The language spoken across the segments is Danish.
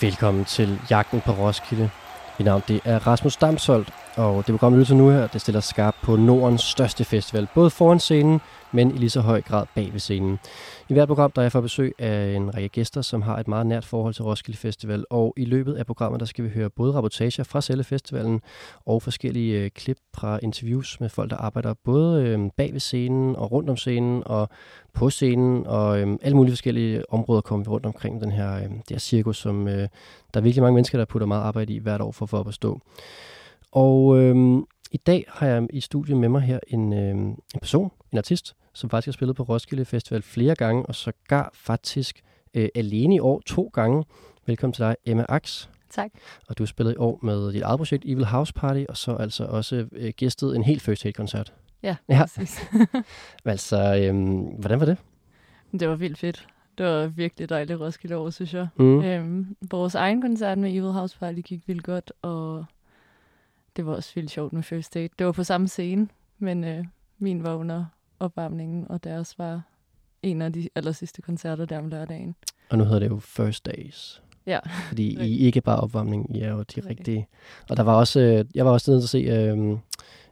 Velkommen til Jagten på Roskilde. Mit navn det er Rasmus Damsholdt, og det program, vi nu her, det stiller skarpt på Nordens største festival, både foran scenen, men i lige så høj grad bag ved scenen. I hvert program, der er jeg for besøg af en række gæster, som har et meget nært forhold til Roskilde Festival, og i løbet af programmet, der skal vi høre både rapportager fra selve festivalen, og forskellige øh, klip fra interviews med folk, der arbejder både øh, bag ved scenen, og rundt om scenen, og på scenen, og øh, alle mulige forskellige områder kommer vi rundt omkring den her, øh, det her cirkus, som øh, der er virkelig mange mennesker, der putter meget arbejde i hvert år for at få op at stå. Og øh, i dag har jeg i studiet med mig her en, øh, en person, en artist, som faktisk har spillet på Roskilde Festival flere gange, og sågar faktisk øh, alene i år to gange. Velkommen til dig, Emma Ax. Tak. Og du har spillet i år med dit eget projekt Evil House Party, og så altså også øh, gæstet en helt First Aid-koncert. Ja, Ja. præcis. Altså, øh, hvordan var det? det var vildt fedt. Det var virkelig dejligt Roskilde år, synes jeg. Mm. Øhm, vores egen koncert med Evil House Party gik vildt godt, og det var også vildt sjovt med First Date. Det var på samme scene, men øh, min var under opvarmningen, og deres var en af de aller sidste koncerter der om lørdagen. Og nu hedder det jo First Days. Ja. Fordi I ikke bare opvarmning, I er jo de rigtige. Og der var også, øh, jeg var også nede til at se øh,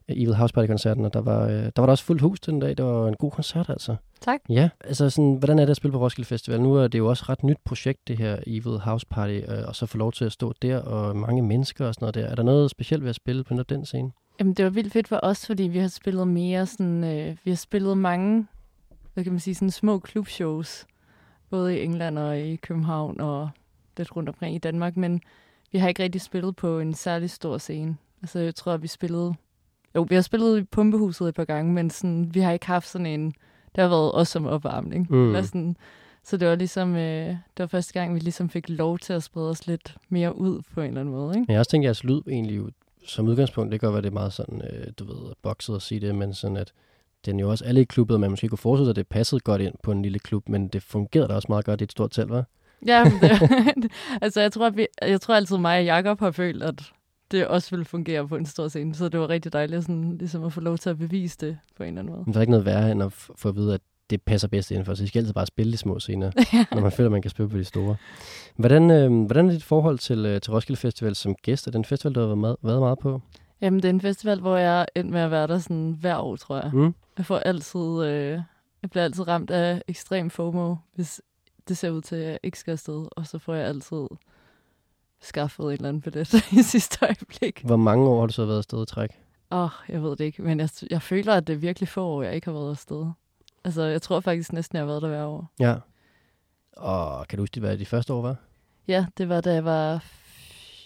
Evil House Party-koncerten, og der var, øh, der var der også fuldt hus den dag. Det var en god koncert, altså. Tak. Ja, altså sådan, hvordan er det at spille på Roskilde Festival? Nu er det jo også et ret nyt projekt, det her Evil House Party, øh, og så få lov til at stå der, og mange mennesker og sådan noget der. Er der noget specielt ved at spille på den scene? Jamen, det var vildt fedt for os, fordi vi har spillet mere sådan... Øh, vi har spillet mange, hvad kan man sige, sådan små klubshows. Både i England og i København og lidt rundt omkring i Danmark. Men vi har ikke rigtig spillet på en særlig stor scene. Altså, jeg tror, vi spillede... Jo, vi har spillet i Pumpehuset et par gange, men sådan, vi har ikke haft sådan en... Det har været også som opvarmning. Mm. Eller sådan, så det var ligesom... Øh, det var første gang, vi ligesom fik lov til at sprede os lidt mere ud på en eller anden måde, ikke? Men jeg også tænkt, at jeres lyd egentlig jo, som udgangspunkt, det kan godt være, det er meget sådan, øh, du ved, bokset at sige det, men sådan at den jo også alle i klubbet, og man måske kunne forestille sig, at det passede godt ind på en lille klub, men det fungerede da også meget godt i et stort telt, var? Ja, det, altså jeg tror, at vi, jeg tror altid mig og Jacob har følt, at det også ville fungere på en stor scene. Så det var rigtig dejligt sådan, ligesom at få lov til at bevise det på en eller anden måde. Men der er ikke noget værre, end at få at vide, at det passer bedst indenfor, så I skal altid bare spille de små scener, når man føler, at man kan spille på de store. Hvordan, øh, hvordan er dit forhold til, øh, til Roskilde Festival som gæst? Er det en festival, du har været meget, været meget på? Jamen, det er en festival, hvor jeg er endt med at være der sådan hver år, tror jeg. Mm? Jeg får altid, øh, jeg bliver altid ramt af ekstrem FOMO, hvis det ser ud til, at jeg ikke skal afsted. Og så får jeg altid skaffet en eller anden billet i sidste øjeblik. Hvor mange år har du så været afsted i træk? Åh, oh, jeg ved det ikke, men jeg, jeg føler, at det er virkelig få år, jeg ikke har været afsted. Altså, jeg tror faktisk næsten, jeg har været der hver år. Ja. Og kan du huske, hvad de første år var? Ja, det var da jeg var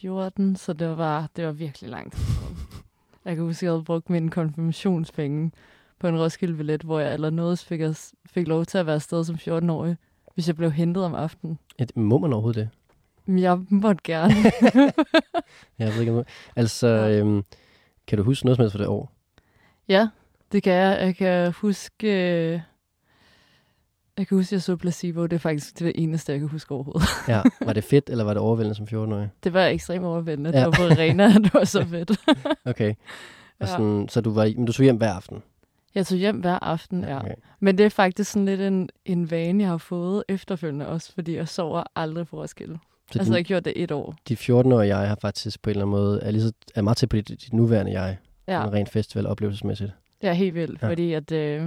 14, så det var, det var virkelig langt. Jeg kan huske, at jeg havde brugt min konfirmationspenge på en Roskilde-billet, hvor jeg allernådes fik, fik lov til at være afsted som 14-årig, hvis jeg blev hentet om aftenen. Det- må man overhovedet det? Jeg måtte gerne. Jeg ved ikke, om. Altså, Ja. øhm, kan du huske noget som helst for det år? ja, det kan jeg. Jeg kan huske... øh, Jeg kan huske, at jeg så Placebo. Det er faktisk det eneste, jeg kan huske overhovedet. Ja. Var det fedt, eller var det overvældende som 14-årig? Det var ekstremt overvældende. Ja. Ja. Det var på arena, det var så fedt. Okay. Og Ja. sådan, Så du var men du tog hjem hver aften? Jeg tog hjem hver aften, ja. Okay. Men det er faktisk sådan lidt en, en vane, jeg har fået efterfølgende også, fordi jeg sover aldrig på Roskilde. Så Altså, jeg din, har gjort det et år. de 14-årige jeg har faktisk på en eller anden måde, er, lige så, er meget til på dit, dit nuværende jeg, Ja, rent festival oplevelsesmæssigt. det er helt vildt, ja. fordi at, øh,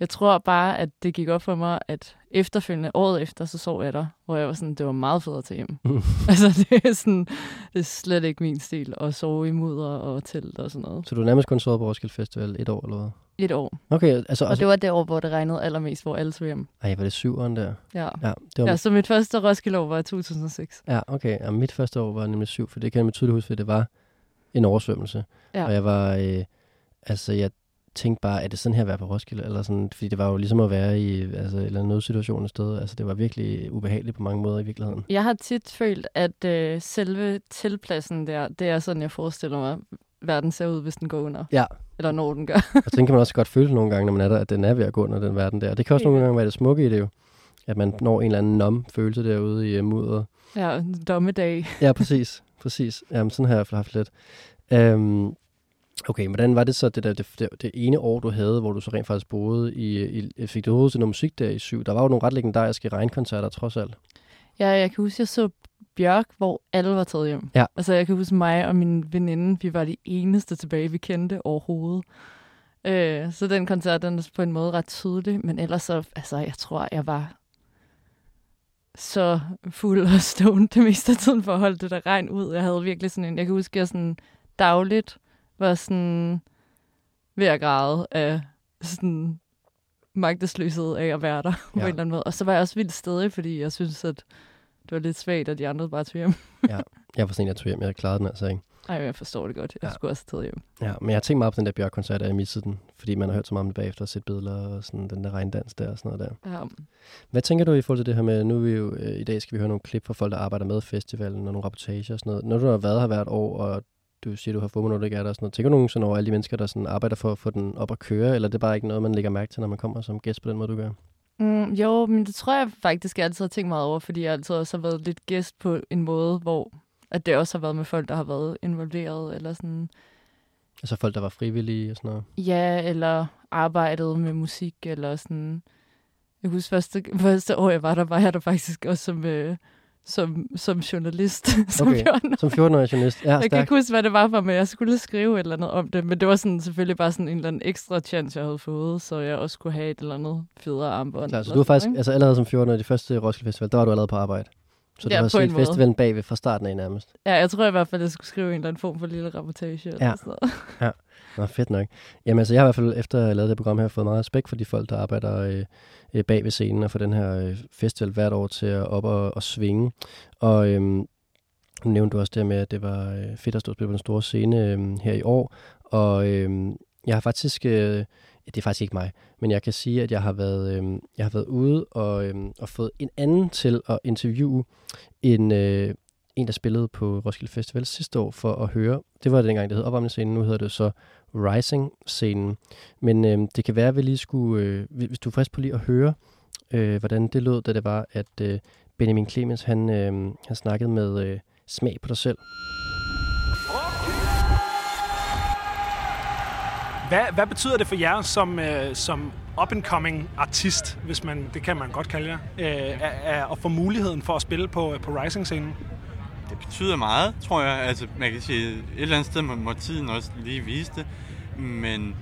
jeg tror bare, at det gik op for mig, at efterfølgende, året efter, så sov jeg der, hvor jeg var sådan, det var meget federe til hjem. Mm. altså, det er, sådan, det er slet ikke min stil at sove i mudder og telt og sådan noget. Så du har nærmest kun sovet på Roskilde Festival et år, eller hvad? Et år. Okay, altså... Og altså det var det år, hvor det regnede allermest, hvor alle tog hjem. ej, var det syveren der? Ja. Ja, det var, ja, så mit første Roskilde år var i 2006. ja okay. Ja, mit første år var nemlig syv, for det kan jeg med tydeligt huske, for det var en oversvømmelse. Ja. Og jeg var... Øh, altså, jeg tænkte bare, er det sådan her at være på Roskilde? Eller sådan, fordi det var jo ligesom at være i altså, en eller anden nødsituation et sted. Altså, det var virkelig ubehageligt på mange måder i virkeligheden. Jeg har tit følt, at øh, selve tilpladsen der, det er sådan, jeg forestiller mig, verden ser ud, hvis den går under. Ja. Eller når den gør. Og sådan kan man også godt føle nogle gange, når man er der, at den er ved at gå under den verden der. Og det kan også nogle gange være det smukke i det jo. At man når en eller anden nom følelse derude i uh, mudderet. ja, dommedag. Ja, præcis. præcis. Jamen, sådan har jeg i hvert fald haft lidt. Øhm, okay, hvordan var det så, det, der, det, det, det ene år, du havde, hvor du så rent faktisk boede i, i fik du overhovedet til noget musik der i syv? Der var jo nogle ret legendariske regnkoncerter, trods alt. Ja, jeg kan huske, jeg så Bjørk, hvor alle var taget hjem. Ja. Altså, jeg kan huske mig og min veninde, vi var de eneste tilbage, vi kendte overhovedet. Øh, så den koncert, den er på en måde ret tydelig, men ellers så, altså, jeg tror, jeg var så fuld og stoned det meste af tiden for at holde det der regn ud. Jeg havde virkelig sådan en, jeg kan huske, jeg sådan dagligt var sådan ved at græde af sådan magtesløshed af at være der ja. på en eller anden måde. Og så var jeg også vildt stedig, fordi jeg synes, at det var lidt svagt, at de andre bare tog hjem. ja, jeg var sådan en, der tog hjem. Jeg klarede den altså ikke. Ej, jeg forstår det godt. Jeg ja. skulle også taget hjem. Ja, men jeg har tænkt meget på den der Bjørk-koncert, at jeg missede den, fordi man har hørt så meget om det bagefter og set billeder og sådan den der regndans der og sådan noget der. Ja. Hvad tænker du i forhold til det her med, nu er vi jo, øh, i dag skal vi høre nogle klip fra folk, der arbejder med festivalen og nogle rapportager og sådan noget. Når du har været her hvert år, og du siger, du har fået du ikke er der og sådan noget. Tænker du nogensinde over alle de mennesker, der sådan arbejder for at få den op at køre, eller er det bare ikke noget, man lægger mærke til, når man kommer som gæst på den måde, du gør? Mm, jo, men det tror jeg faktisk, jeg altid har tænkt meget over, fordi jeg altid også har været lidt gæst på en måde, hvor at det også har været med folk, der har været involveret, eller sådan... Altså folk, der var frivillige og sådan noget? Ja, eller arbejdet med musik, eller sådan... Jeg husker første, første år, jeg var der, var jeg der faktisk også som, øh, som, som journalist. som okay, 14 som 14-årig journalist. Ja, jeg stærk. kan ikke huske, hvad det var for, men jeg skulle skrive et eller andet om det. Men det var sådan, selvfølgelig bare sådan en eller anden ekstra chance, jeg havde fået, så jeg også kunne have et eller andet federe armbånd. Klar, så du var faktisk, altså allerede som 14-årig, de første Roskilde Festival, der var du allerede på arbejde? Så du ja, har set festivalen bagved fra starten af nærmest? Ja, jeg tror i hvert fald, at jeg skulle skrive en eller anden form for lille rapportage. Eller ja. sådan noget. ja, Nå, fedt nok. Jamen altså, jeg har i hvert fald efter at have lavet det program her, fået meget respekt for de folk, der arbejder øh, øh bag ved scenen og for den her øh, festival hvert år til at op og, og svinge. Og øh, nu nævnte du også det med, at det var øh, fedt at stå og spille på den store scene øh, her i år. Og øh, jeg har faktisk... Øh, det er faktisk ikke mig, men jeg kan sige, at jeg har været, øh, jeg har været ude og, øh, og fået en anden til at interviewe en, øh, en, der spillede på Roskilde Festival sidste år for at høre. Det var dengang, det hed opvarmningsscenen, nu hedder det så Rising-scenen. Men øh, det kan være, at vi lige skulle, øh, hvis du er frisk på lige at høre, øh, hvordan det lød, da det var, at øh, Benjamin Clemens, han, øh, han snakkede med øh, smag på dig selv. Hvad, hvad betyder det for jer som, øh, som up-and-coming artist, hvis man, det kan man godt kalde jer, øh, at, at få muligheden for at spille på, øh, på Rising-scenen? Betyder meget, tror jeg. Altså, man kan sige, et eller andet sted må, må tiden også lige vise det. Men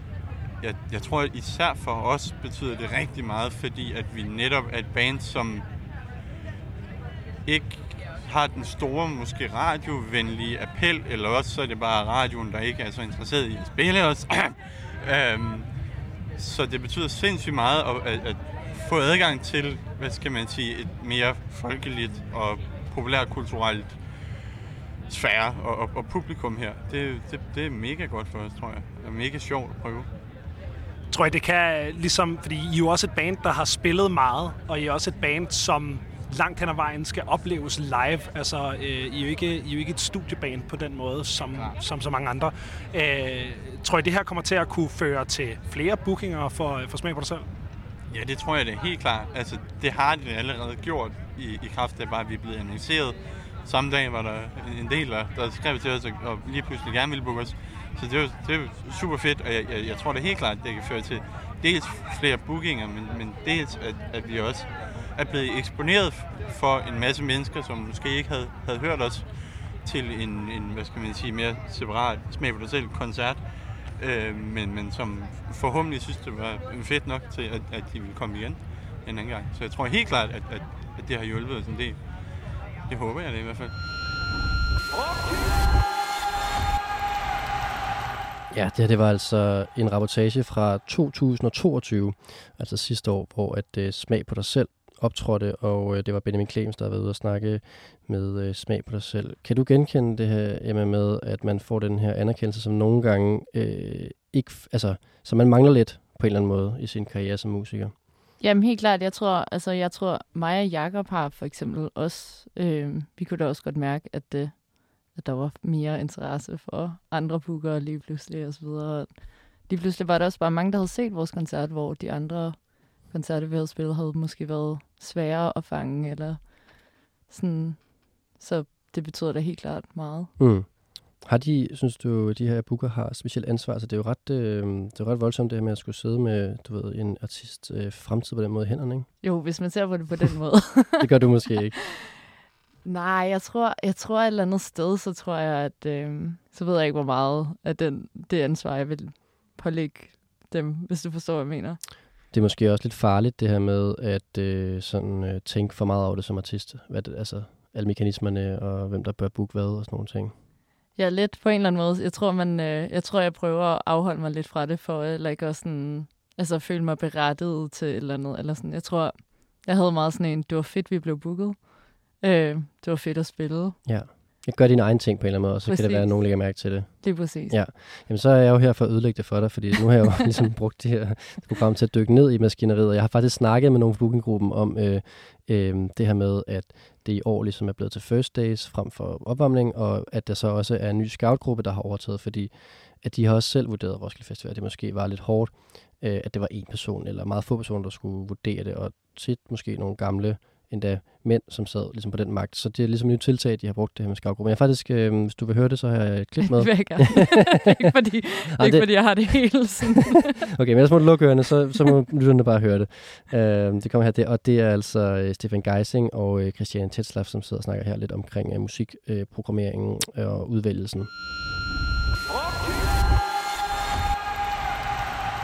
jeg, jeg tror at især for os betyder det rigtig meget, fordi at vi netop er et band, som ikke har den store, måske radiovenlige appel, eller også så er det bare radioen, der ikke er så interesseret i at spille os. øhm, så det betyder sindssygt meget at, at, at få adgang til, hvad skal man sige, et mere folkeligt og populærkulturelt sfære og, og, og publikum her. Det, det, det er mega godt for os, tror jeg. Det er mega sjovt at prøve. Tror jeg, det kan ligesom, fordi I er jo også et band, der har spillet meget, og I er også et band, som langt hen ad vejen skal opleves live. Altså, øh, I, er jo ikke, I er jo ikke et studieband på den måde, som, ja. som så mange andre. Øh, tror jeg, det her kommer til at kunne føre til flere bookinger for, for Smag på dig selv? Ja, det tror jeg det er helt klart. Altså, det har det allerede gjort i, i kraft af bare, at vi er blevet annonceret. Samme dag var der en del, der, der skrev til os og lige pludselig gerne ville booke os. Så det er, det super fedt, og jeg, jeg, jeg tror det helt klart, at det kan føre til dels flere bookinger, men, men dels at, at vi også er blevet eksponeret for en masse mennesker, som måske ikke havde, havde hørt os til en, en, hvad skal man sige, mere separat smag på dig selv koncert, øh, men, men som forhåbentlig synes, det var fedt nok til, at, at de ville komme igen en anden gang. Så jeg tror helt klart, at, at, at det har hjulpet os en del. Det håber jeg det i hvert fald. Ja, det her det var altså en rapportage fra 2022, altså sidste år, hvor at uh, Smag på dig selv optrådte, og uh, det var Benjamin Clemens, der var ude og snakke med uh, Smag på dig selv. Kan du genkende det her Emma, med, at man får den her anerkendelse, som nogle gange uh, ikke, altså, som man mangler lidt på en eller anden måde i sin karriere som musiker? Jamen helt klart, jeg tror, altså jeg tror, mig og Jacob har for eksempel også, øh, vi kunne da også godt mærke, at, det, at der var mere interesse for andre bookere lige pludselig og så videre. Lige pludselig var der også bare mange, der havde set vores koncert, hvor de andre koncerter, vi havde spillet, havde måske været sværere at fange, eller sådan. Så det betyder da helt klart meget. Mm. Har de, synes du, de her booker har specielt ansvar? Altså, det er jo ret, øh, det er ret voldsomt det her med at skulle sidde med, du ved, en artist øh, fremtid på den måde i hænderne, ikke? Jo, hvis man ser på det på den måde. det gør du måske ikke. Nej, jeg tror, jeg tror et eller andet sted, så tror jeg, at øh, så ved jeg ikke, hvor meget af den, det ansvar, jeg vil pålægge dem, hvis du forstår, hvad jeg mener. Det er måske også lidt farligt, det her med at øh, sådan, øh, tænke for meget over det som artist. Hvad det, altså, alle mekanismerne, og hvem der bør booke hvad, og sådan nogle ting. Ja, lidt på en eller anden måde. Jeg tror, man, øh, jeg tror, jeg prøver at afholde mig lidt fra det, for øh, eller ikke også sådan, altså føle mig berettiget til et eller andet. Eller sådan. Jeg tror, jeg havde meget sådan en, det var fedt, vi blev booket. Øh, det var fedt at spille. Ja. Jeg gør din egen ting på en eller anden måde, og så Præcis. kan det være, at nogen lægger mærke til det. Det er præcis. Ja. Jamen, så er jeg jo her for at ødelægge det for dig, fordi nu har jeg jo ligesom brugt det her program til at dykke ned i maskineriet. Jeg har faktisk snakket med nogle fra bookinggruppen om øh, øh, det her med, at det i år ligesom er blevet til first days frem for opvarmning, og at der så også er en ny scoutgruppe, der har overtaget, fordi at de har også selv vurderet at Roskilde Festival, at det måske var lidt hårdt, øh, at det var en person eller meget få personer, der skulle vurdere det, og tit måske nogle gamle endda mænd, som sad ligesom på den magt. Så det er ligesom nyt tiltag, de har brugt det her med scoutgruppen. Jeg faktisk, øh, hvis du vil høre det, så har jeg et klip med. det vil jeg gerne. det er ikke fordi, det er ikke det- fordi, jeg har det hele sådan. Okay, men ellers må du lukke ørerne, så, så må lytterne bare høre det. Uh, det kommer her, det, og det er altså uh, Stefan Geising og uh, Christian Tetslav, som sidder og snakker her lidt omkring uh, musikprogrammeringen uh, og udvælgelsen.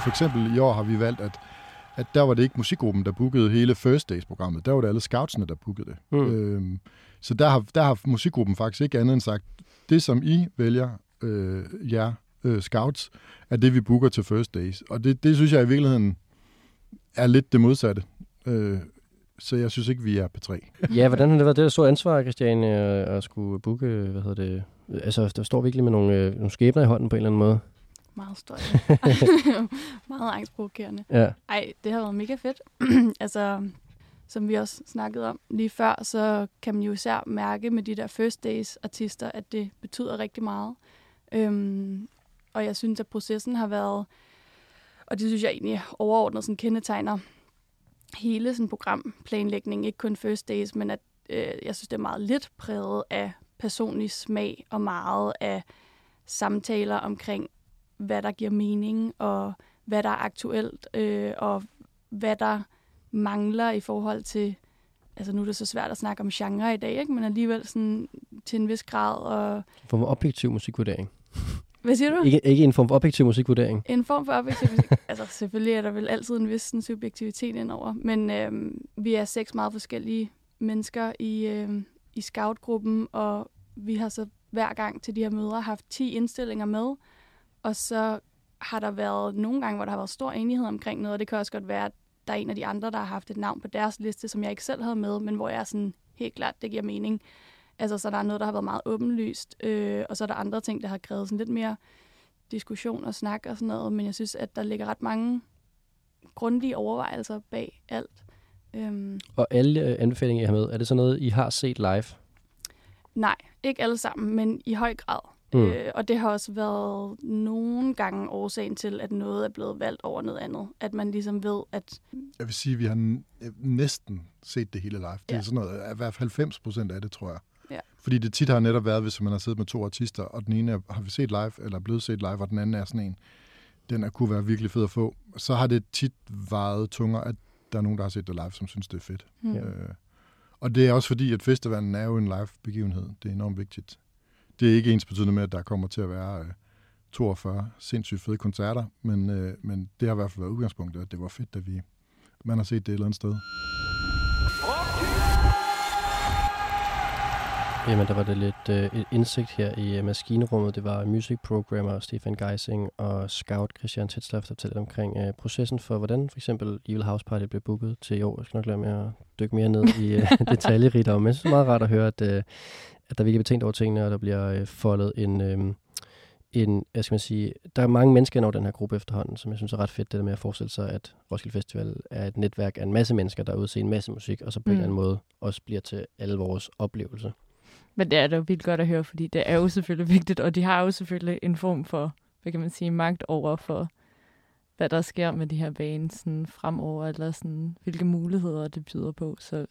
For eksempel i år har vi valgt, at, at der var det ikke musikgruppen, der bookede hele First Days-programmet. Der var det alle scoutsene, der bookede det. Mm. Øhm, så der har, der har musikgruppen faktisk ikke andet end sagt, det som I vælger, øh, jer øh, scouts, er det, vi booker til First Days. Og det, det synes jeg i virkeligheden er lidt det modsatte. Øh, så jeg synes ikke, vi er på tre. Ja, hvordan har det været? Det er stort ansvar, Christian, uh, at skulle booke, hvad hedder det? Altså, der står virkelig med nogle, uh, nogle skæbner i hånden på en eller anden måde. Meget støj. meget angstprovokerende. Ja. Ej, det har været mega fedt. altså, som vi også snakkede om lige før, så kan man jo især mærke med de der first days artister, at det betyder rigtig meget. Øhm, og jeg synes, at processen har været, og det synes jeg egentlig overordnet sådan kendetegner hele sådan programplanlægning, ikke kun first days, men at øh, jeg synes, det er meget lidt præget af personlig smag og meget af samtaler omkring, hvad der giver mening, og hvad der er aktuelt, øh, og hvad der mangler i forhold til, altså nu er det så svært at snakke om genre i dag, ikke? men alligevel sådan til en vis grad. Og, En form for objektiv musikvurdering. hvad siger du? Ikke, ikke en form for objektiv musikvurdering. En form for objektiv musik. altså selvfølgelig er der vel altid en vis sådan, subjektivitet indover, men øhm, vi er seks meget forskellige mennesker i, øhm, i scoutgruppen, og vi har så hver gang til de her møder haft 10 indstillinger med, og så har der været nogle gange, hvor der har været stor enighed omkring noget, og det kan også godt være, at der er en af de andre, der har haft et navn på deres liste, som jeg ikke selv havde med, men hvor jeg er sådan, helt klart, det giver mening. Altså, så der er noget, der har været meget åbenlyst, øh, og så er der andre ting, der har krævet sådan lidt mere diskussion og snak og sådan noget, men jeg synes, at der ligger ret mange grundige overvejelser bag alt. Øhm, Og alle øh, anbefalinger, I har med, er det så noget, I har set live? nej, ikke alle sammen, men i høj grad. Mm. Mm. Øh, og det har også været nogle gange årsagen til, at noget er blevet valgt over noget andet. At man ligesom ved, at Jeg vil sige, at vi har n- næsten set det hele live. Det er sådan noget, i hvert fald 90 procent af det, tror jeg. Ja. Fordi det tit har netop været, hvis man har siddet med to artister, og den ene er, har vi set live, eller er blevet set live, og den anden er sådan en, den er, kunne være virkelig fed at få. Så har det tit vejet tungere, at der er nogen, der har set det live, som synes, det er fedt. Ja. Øh, og det er også fordi, at festivalen er jo en live begivenhed. Det er enormt vigtigt. Det er ikke ens betydende med, at der kommer til at være øh, 42 sindssygt fede koncerter, men, øh, men det har i hvert fald været udgangspunktet, at det var fedt, at vi, man har set det et eller andet sted. Jamen, der var det lidt øh, et indsigt her i øh, maskinrummet. Det var music programmer Stefan Geising og scout Christian Tetzlaff, der fortalte omkring øh, processen for, hvordan for eksempel Evil House Party blev booket til i år. Jeg skal nok lade med at dykke mere ned i øh, detaljerigdom. Men det er meget rart at høre, at, øh, at der virkelig er tænkt over tingene, og der bliver øh, foldet en, øh, en, hvad skal man sige, der er mange mennesker over den her gruppe efterhånden, som jeg synes er ret fedt, det der med at forestille sig, at Roskilde Festival er et netværk af en masse mennesker, der er ude se en masse musik, og så på mm. en eller anden måde også bliver til alle vores oplevelser. Men det er da jo vildt godt at høre, fordi det er jo selvfølgelig vigtigt, og de har jo selvfølgelig en form for, hvad kan man sige, magt over for, hvad der sker med de her bands sådan fremover, eller sådan, hvilke muligheder det byder på. Så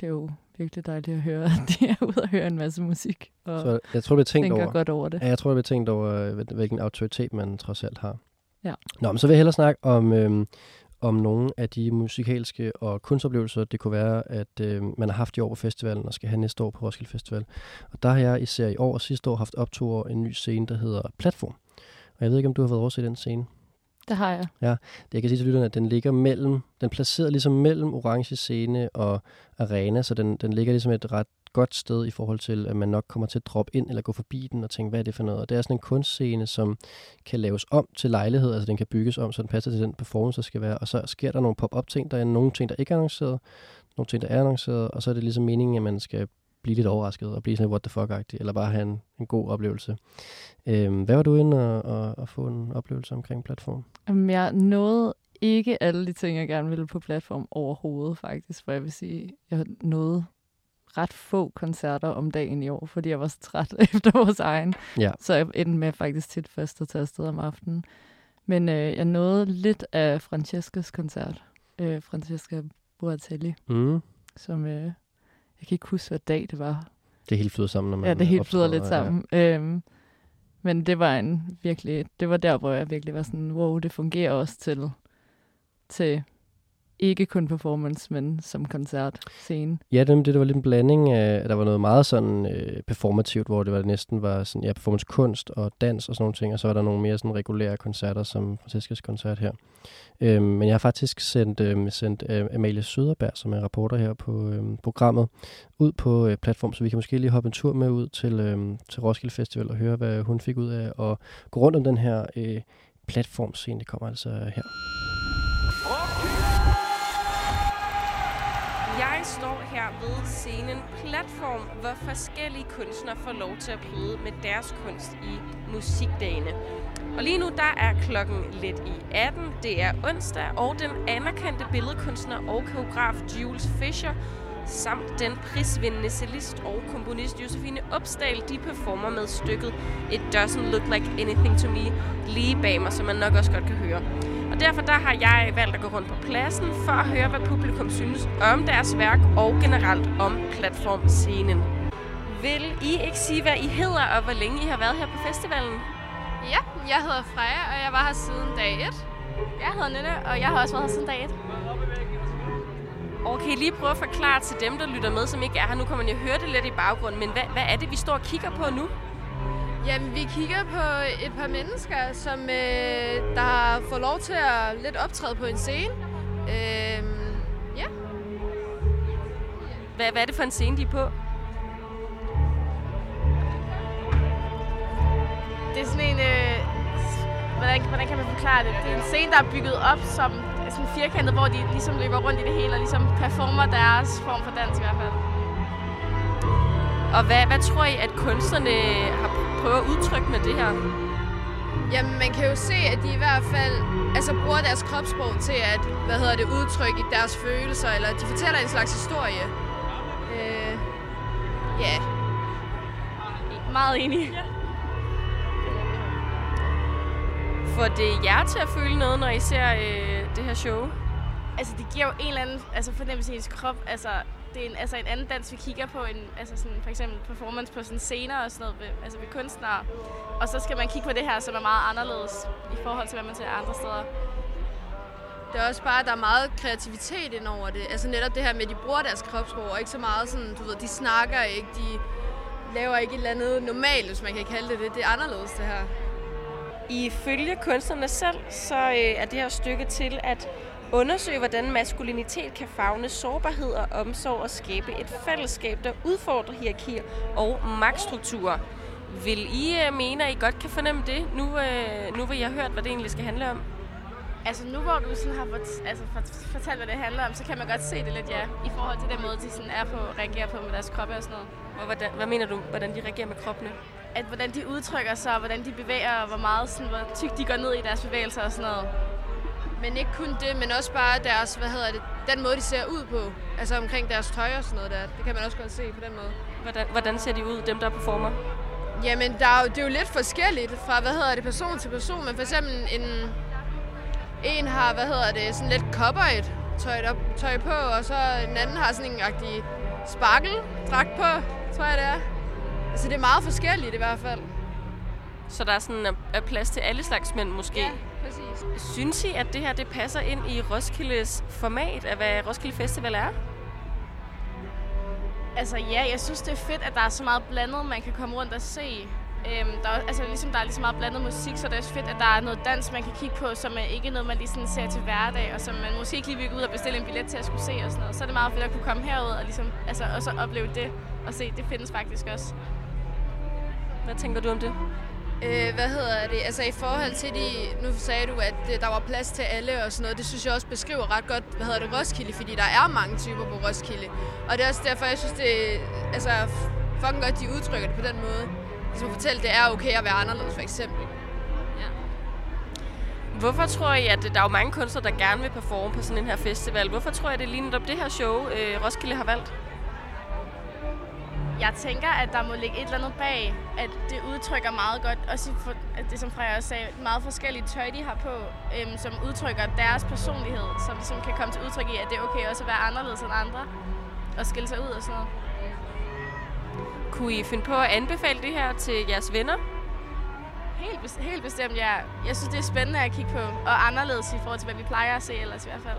det er jo virkelig dejligt at høre, at de er ude og høre en masse musik, og Så jeg tror, det er tænkt tænker over. godt over det. Ja, jeg tror, det bliver tænkt over, øh, hvil- hvilken autoritet man trods alt har. Ja. Nå, men så vil jeg hellere snakke om, øhm, om nogle af de musikalske og kunstoplevelser, det kunne være, at øh, man har haft i år på festivalen og skal have næste år på Roskilde Festival. Og der har jeg især i år og sidste år haft op to år en ny scene, der hedder Platform. Og jeg ved ikke, om du har været over til den scene. Det har jeg. Det jeg kan sige til lytterne, at den ligger mellem, den placeret ligesom mellem Orange Scene og Arena, så den, den ligger ligesom et ret godt sted i forhold til, at man nok kommer til at droppe ind eller gå forbi den og tænke, hvad er det for noget? Og det er sådan en kunstscene, som kan laves om til lejlighed, altså den kan bygges om, så den passer til den performance, der skal være. Og så sker der nogle pop-up ting, der er nogle ting, der ikke er annonceret, nogle ting, der er annonceret, og så er det ligesom meningen, at man skal blive lidt overrasket og blive sådan what the fuck eller bare have en, en god oplevelse. Øhm, hvad var du inde og, og, og få en oplevelse omkring platform? Jeg nåede ikke alle de ting, jeg gerne ville på platform overhovedet, faktisk. For jeg vil sige, jeg nåede ret få koncerter om dagen i år, fordi jeg var så træt efter vores egen. Ja. Så jeg endte med faktisk tit først at tage afsted om aftenen. Men øh, jeg nåede lidt af Francescas koncert. Øh, Francesca Boatelli, Mm. som... Øh, jeg kan ikke huske, hvad dag det var. Det hele flyder sammen, når man Ja, det hele flyder lidt sammen. Ja. Øhm, men det var en virkelig, det var der, hvor jeg virkelig var sådan, wow, det fungerer også til, til ikke kun performance, men som koncert scene. Ja, det, det, var lidt en blanding af, der var noget meget sådan øh, performativt, hvor det var næsten var sådan, ja, performance kunst og dans og sådan nogle ting, og så var der nogle mere sådan regulære koncerter, som Franciscas koncert her. Øhm, men jeg har faktisk sendt, øh, sendt øh, Amalie Søderberg, som er reporter her på øh, programmet, ud på øh, platform, så vi kan måske lige hoppe en tur med ud til, øh, til Roskilde Festival og høre, hvad hun fik ud af at gå rundt om den her øh, platformscene. Det kommer altså her. Jeg står her ved scenen Platform, hvor forskellige kunstnere får lov til at bryde med deres kunst i musikdagene. Og lige nu der er klokken lidt i 18. Det er onsdag, og den anerkendte billedkunstner og koreograf Jules Fischer samt den prisvindende cellist og komponist Josefine Opsdal, de performer med stykket It Doesn't Look Like Anything To Me lige bag mig, som man nok også godt kan høre. Og derfor der har jeg valgt at gå rundt på pladsen for at høre, hvad publikum synes om deres værk og generelt om platformscenen. Vil I ikke sige, hvad I hedder og hvor længe I har været her på festivalen? Ja, jeg hedder Freja, og jeg var her siden dag 1. Jeg hedder Nynne, og jeg har også været her siden dag 1. Og kan I lige prøve at forklare til dem, der lytter med, som ikke er her? Nu kan man jo høre det lidt i baggrunden, men hvad, hvad er det, vi står og kigger på nu? Jamen, vi kigger på et par mennesker, som øh, der får lov til at lidt optræde på en scene. Øh, ja. Hvad, hvad er det for en scene, de er på? Det er sådan en... Øh, hvordan, hvordan kan man forklare det? Det er en scene, der er bygget op som sådan firkantet, hvor de ligesom løber rundt i det hele og ligesom performer deres form for dans i hvert fald. Og hvad, hvad tror I, at kunstnerne har prøvet at udtrykke med det her? Jamen, man kan jo se, at de i hvert fald altså, bruger deres kropssprog til at hvad hedder det, udtrykke deres følelser, eller de fortæller en slags historie. Øh, ja. Meget enig. Får det jer til at føle noget, når I ser øh, det her show? Altså, det giver jo en eller anden altså, fornemmelse i ens krop. Altså, det er en, altså en anden dans, vi kigger på, en, altså sådan, for eksempel performance på sådan scener og sådan noget, ved, altså ved kunstnere. Og så skal man kigge på det her, som er meget anderledes i forhold til, hvad man ser andre steder. Det er også bare, at der er meget kreativitet ind over det. Altså netop det her med, at de bruger deres kropssprog, og ikke så meget sådan, du ved, de snakker ikke, de laver ikke et eller andet normalt, hvis man kan kalde det det. Det er anderledes, det her. Ifølge kunstnerne selv, så øh, er det her stykke til at undersøge, hvordan maskulinitet kan fagne sårbarhed og omsorg og skabe et fællesskab, der udfordrer hierarkier og magtstrukturer. Vil I øh, mene, at I godt kan fornemme det, nu, øh, nu hvor I har hørt, hvad det egentlig skal handle om? Altså nu hvor du sådan har fort, altså, fortalt, hvad det handler om, så kan man godt se det lidt, ja, i forhold til den måde, de sådan er på, reagerer på med deres kroppe og sådan noget. Og hvordan, hvad mener du, hvordan de reagerer med kroppene? At hvordan de udtrykker sig, og hvordan de bevæger, og hvor meget sådan, hvor tykt de går ned i deres bevægelser og sådan noget. Men ikke kun det, men også bare deres, hvad hedder det, den måde, de ser ud på. Altså omkring deres tøj og sådan noget der. Det kan man også godt se på den måde. Hvordan, hvordan ser de ud, dem der performer? Jamen, der er jo, det er jo lidt forskelligt fra, hvad hedder det, person til person. Men for eksempel en, en har, hvad hedder det, sådan lidt cowboy tøj, op, tøj på, og så en anden har sådan en agtig sparkeldragt på, tror jeg det er. Så det er meget forskelligt i hvert fald. Så der er sådan er, er plads til alle slags mænd måske. Ja, præcis. Synes I, at det her det passer ind i Roskildes format af, hvad Roskilde Festival er? Altså ja, jeg synes, det er fedt, at der er så meget blandet, man kan komme rundt og se. Øhm, der er, altså, ligesom der er lige så meget blandet musik, så det er også fedt, at der er noget dans, man kan kigge på, som er ikke noget, man lige sådan ser til hverdag, og som man måske ikke lige vil gå ud og bestille en billet til at skulle se og sådan noget. Så er det meget fedt at kunne komme herud og ligesom, altså, også opleve det og se, det findes faktisk også. Hvad tænker du om det? Øh, hvad hedder det? Altså i forhold til de, nu sagde du, at øh, der var plads til alle og sådan noget. Det synes jeg også beskriver ret godt, hvad hedder det, Roskilde, fordi der er mange typer på Roskilde. Og det er også derfor, jeg synes, det altså, fucking godt, de udtrykker det på den måde. Ligesom at fortælle, det er okay at være anderledes, for eksempel. Hvorfor tror I, at der er jo mange kunstnere, der gerne vil performe på sådan en her festival? Hvorfor tror jeg, det er lige netop det her show, øh, Roskilde har valgt? Jeg tænker, at der må ligge et eller andet bag, at det udtrykker meget godt, også for, at det som Freja også sagde, meget forskellige tøj, de har på, øhm, som udtrykker deres personlighed, som ligesom kan komme til udtryk i, at det er okay også at være anderledes end andre, og skille sig ud og sådan noget. Kunne I finde på at anbefale det her til jeres venner? Helt, helt bestemt, ja. Jeg synes, det er spændende at kigge på, og anderledes i forhold til, hvad vi plejer at se ellers i hvert fald.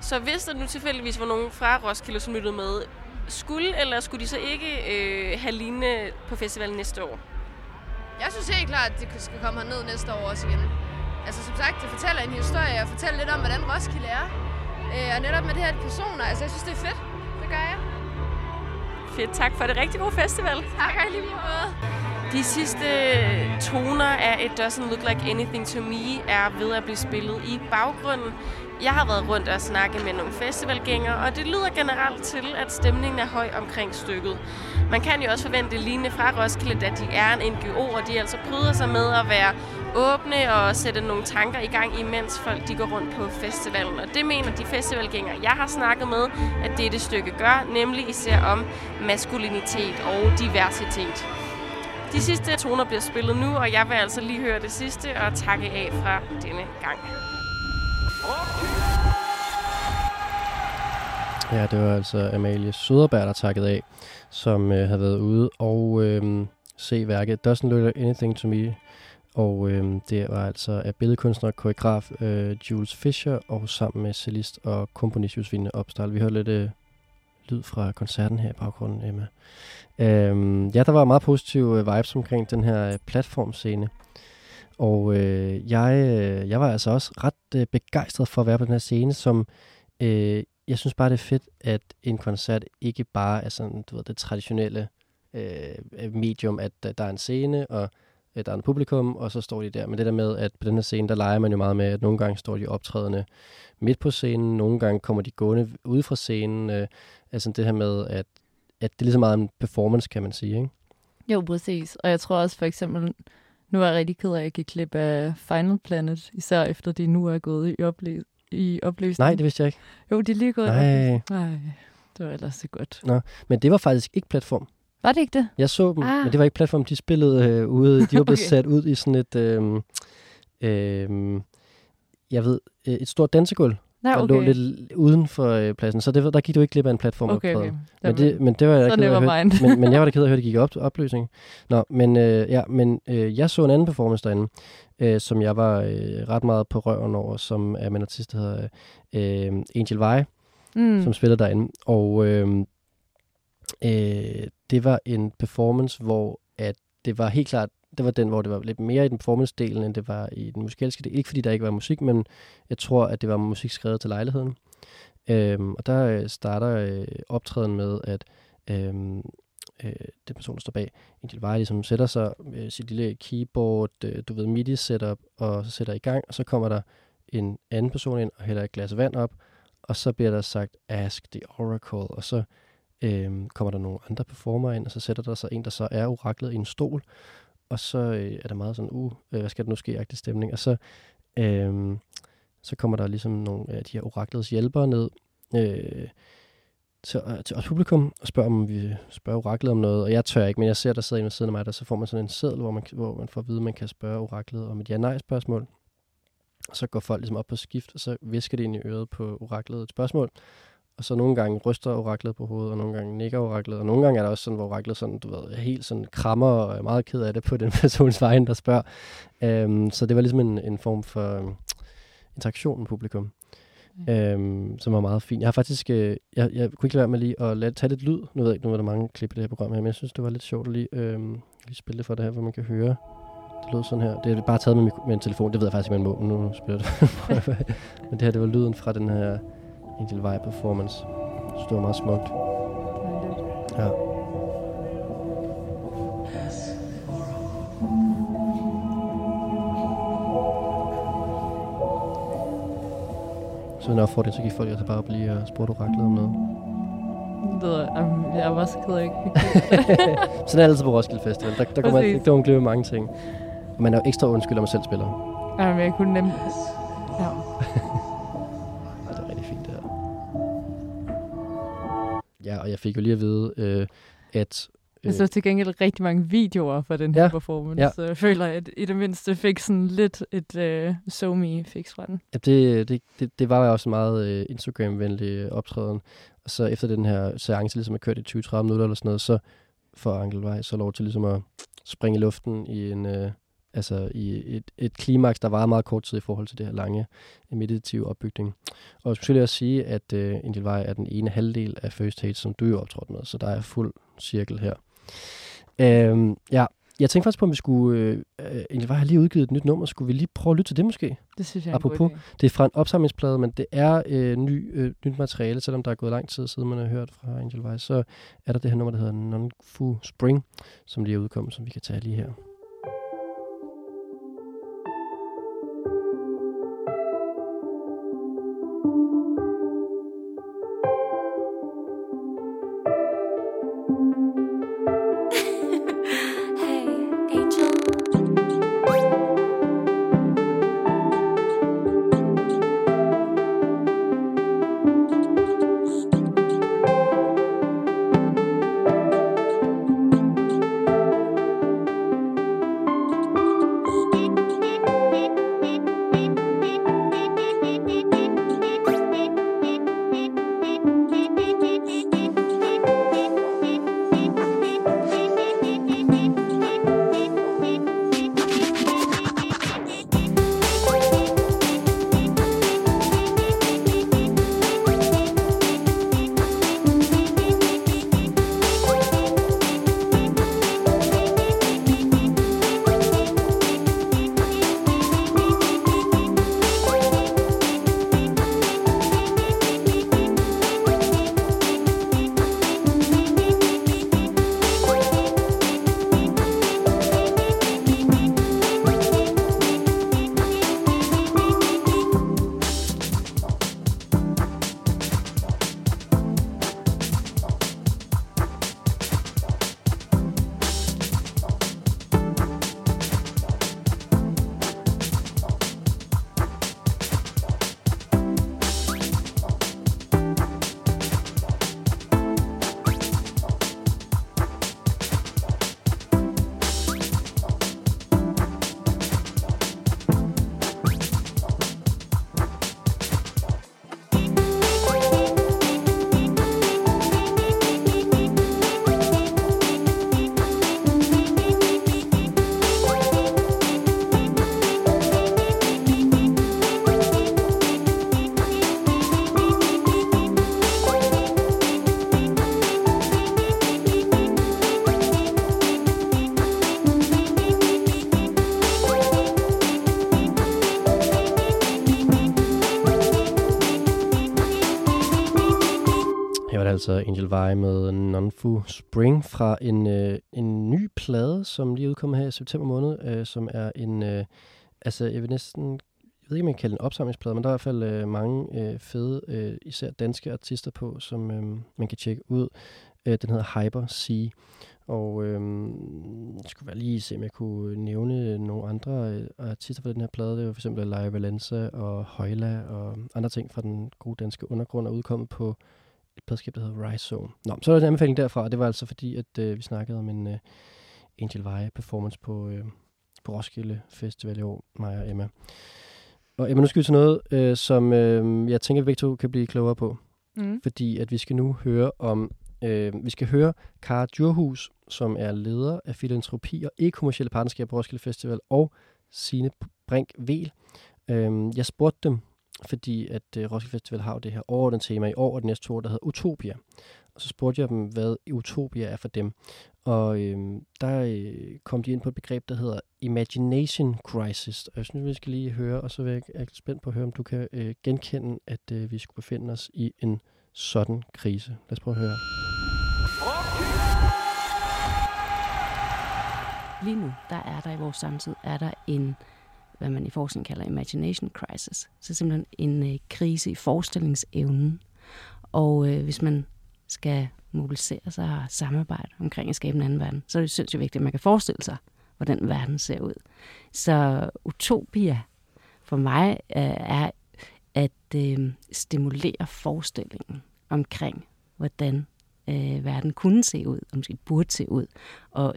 Så hvis der nu tilfældigvis var nogen fra Roskilde, som lyttede med, skulle eller skulle de så ikke øh, have lignende på festivalen næste år? Jeg synes helt klart, at det skal komme herned næste år også igen. Altså som sagt, det fortæller en historie og fortæller lidt om, hvordan Roskilde er. Øh, og netop med det her personer, altså jeg synes, det er fedt. Det gør jeg. Fedt, tak for det. Rigtig god festival. Tak, måde. De sidste toner af It Doesn't Look Like Anything To Me er ved at blive spillet i baggrunden. Jeg har været rundt og snakket med nogle festivalgængere, og det lyder generelt til, at stemningen er høj omkring stykket. Man kan jo også forvente lignende fra Roskilde, da de er en NGO, og de altså bryder sig med at være åbne og sætte nogle tanker i gang, imens folk de går rundt på festivalen. Og det mener de festivalgængere, jeg har snakket med, at dette stykke gør, nemlig især om maskulinitet og diversitet. De sidste toner bliver spillet nu, og jeg vil altså lige høre det sidste og takke af fra denne gang. Ja, det var altså Amalie Søderberg, der takkede af, som øh, havde været ude og øh, se værket Doesn't Look Like Anything To Me. Og øh, det var altså af billedkunstner og koreograf øh, Jules Fischer, og sammen med cellist og komponist Josefine Opstal. Vi hørte lidt øh, lyd fra koncerten her i baggrunden, Emma. Øhm, ja, der var meget positive øh, vibes omkring den her øh, platformscene. Og øh, jeg, øh, jeg var altså også ret øh, begejstret for at være på den her scene, som øh, jeg synes bare, det er fedt, at en koncert ikke bare er sådan, du ved, det traditionelle øh, medium, at der er en scene, og øh, der er en publikum, og så står de der. Men det der med, at på den her scene, der leger man jo meget med, at nogle gange står de optrædende midt på scenen, nogle gange kommer de gående ude fra scenen. Øh, altså det her med, at, at det er lige så meget en performance, kan man sige, ikke? Jo, præcis. Og jeg tror også for eksempel, nu er jeg rigtig ked af at give klip af Final Planet, især efter de nu er gået i, opløs i opløsning. Nej, det vidste jeg ikke. Jo, de er lige gået Nej. Nej, det var ellers så godt. Men det var faktisk ikke platform. Var det ikke det? Jeg så dem, Ah. men det var ikke platform. De spillede øh, ude. De var blevet Okay. sat ud i sådan et, øh, øh, jeg ved, øh, et stort dansegulv, Der okay. lå lidt uden for øh, pladsen. Så det, der gik du ikke glip af en platform Okay, okay. Men det, men det var jeg da ked af at høre. men, men jeg var da ked af at høre, det gik op opløsning. Nå, men, øh, ja, men øh, jeg så en anden performance derinde, øh, som jeg var øh, ret meget på røven over, som er med en artist, der hedder øh, Angel Vi, mm. som spillede derinde. Og øh, øh, det var en performance, hvor at det var helt klart, det var den, hvor det var lidt mere i den performance-delen, end det var i den musikalske del. Ikke fordi der ikke var musik, men jeg tror, at det var musik skrevet til lejligheden. Øhm, og der øh, starter øh, optræden med, at øhm, øh, den person, der står bag, Angel Vej, ligesom sætter sig med sit lille keyboard, øh, du ved, MIDI-setup, og så sætter i gang, og så kommer der en anden person ind og hælder et glas vand op, og så bliver der sagt, ask the oracle, og så øh, kommer der nogle andre performer ind, og så sætter der sig en, der så er oraklet i en stol, og så øh, er der meget sådan, uh, øh, hvad skal der nu ske, agtig stemning, og så, øh, så kommer der ligesom nogle af de her oraklets hjælpere ned øh, til, øh, til os publikum og spørger, om vi spørger oraklet om noget, og jeg tør ikke, men jeg ser, der sidder en ved siden af mig, der så får man sådan en seddel, hvor man, hvor man får at vide, at man kan spørge oraklet om et ja-nej-spørgsmål, og så går folk ligesom op på skift, og så visker det ind i øret på oraklet et spørgsmål, og så nogle gange ryster oraklet på hovedet, og nogle gange nikker oraklet, og nogle gange er der også sådan, hvor oraklet sådan, du ved, er helt sådan krammer og er meget ked af det på den persons vejen, der spørger. Øhm, så det var ligesom en, en form for øhm, interaktion med publikum, Mm. øhm, som var meget fint. Jeg har faktisk, øh, jeg, jeg kunne ikke lade være med lige at lade, tage lidt lyd. Nu ved jeg ikke, nu er der mange klip i det her program her, men jeg synes, det var lidt sjovt at lige, øhm, lige spille det for det her, hvor man kan høre. Det lød sådan her. Det er bare taget med, med en telefon. Det ved jeg faktisk ikke, man må, nu spiller det. men det her, det var lyden fra den her Angel Vibe performance. Jeg synes, det var meget smukt. Ja. Så en opfordring til at give folk altså bare at blive og spurgte oraklet om noget. Det ved jeg, jeg var så ked af, jeg ikke Sådan er det altid på Roskilde Festival. Der, der, kommer, Præcis. der man glemme mange ting. Og man er jo ekstra undskyld, når man selv spiller. Jamen, jeg kunne nemt... og jeg fik jo lige at vide, øh, at... Jeg så til gengæld rigtig mange videoer for den her Ja, performance, ja. så jeg føler, at i det mindste fik sådan lidt et uh, so me fix fra den. Ja, det, det, det, det var jo også meget øh, Instagram-venlig øh, optræden. Og så efter den her seance ligesom er kørt i 20-30 minutter eller sådan noget, så får Angel Vej så lov til ligesom at springe i luften i en... Øh, altså i et, et klimaks, der var meget kort tid i forhold til det her lange meditative opbygning. Og jeg skulle også sige, at øh, Angel Vej er den ene halvdel af First Hate, som du jo optrådte med, så der er fuld cirkel her. Øhm, ja, jeg tænkte faktisk på, om vi skulle... Øh, Angel Vej har lige udgivet et nyt nummer. Skulle vi lige prøve at lytte til det måske? Det synes jeg er en Apropos, idé. det er fra en opsamlingsplade, men det er øh, ny, øh, nyt materiale, selvom der er gået lang tid siden, man har hørt fra Angel Weiss, så er der det her nummer, der hedder Non Fu Spring, som lige er udkommet, som vi kan tage lige her. Altså Angel Vej med Nonfu Spring fra en, øh, en ny plade, som lige er her i september måned, øh, som er en, øh, altså jeg vil næsten, jeg ved ikke, om jeg kan kalde en opsamlingsplade, men der er i hvert fald øh, mange øh, fede, øh, især danske artister på, som øh, man kan tjekke ud. Øh, den hedder Hyper Sea, og øh, jeg skulle bare lige se, om jeg kunne nævne nogle andre øh, artister fra den her plade. Det er for eksempel Laia Valenza og Højla og andre ting fra den gode danske undergrund, er udkommet på pladskab, der hedder Rise Zone. Nå, så er der en anbefaling derfra, og det var altså fordi, at øh, vi snakkede om en øh, Angel Veje performance på, øh, på Roskilde Festival i år, mig og Emma. Og Emma, nu skal vi til noget, øh, som øh, jeg tænker, vi begge to kan blive klogere på. Mm. fordi at vi skal nu høre om, øh, vi skal høre Kara Djurhus, som er leder af filantropi og ikke-kommersielle partnerskaber på Roskilde Festival, og Signe Brink Vel. Øh, jeg spurgte dem, fordi at øh, Roskilde Festival har jo det her overordnede tema i år, og det næste to år, der hedder Utopia. Og så spurgte jeg dem, hvad Utopia er for dem. Og øh, der øh, kom de ind på et begreb, der hedder Imagination Crisis. Og jeg synes, vi skal lige høre, og så er jeg er spændt på at høre, om du kan øh, genkende, at øh, vi skulle befinde os i en sådan krise. Lad os prøve at høre. Lige nu, der er der i vores samtid, er der en, hvad man i forskning kalder imagination crisis. Så simpelthen en øh, krise i forestillingsevnen. Og øh, hvis man skal mobilisere sig og samarbejde omkring at skabe en anden verden, så er det sindssygt vigtigt, at man kan forestille sig, hvordan verden ser ud. Så utopia for mig øh, er at øh, stimulere forestillingen omkring, hvordan øh, verden kunne se ud, og måske burde se ud, og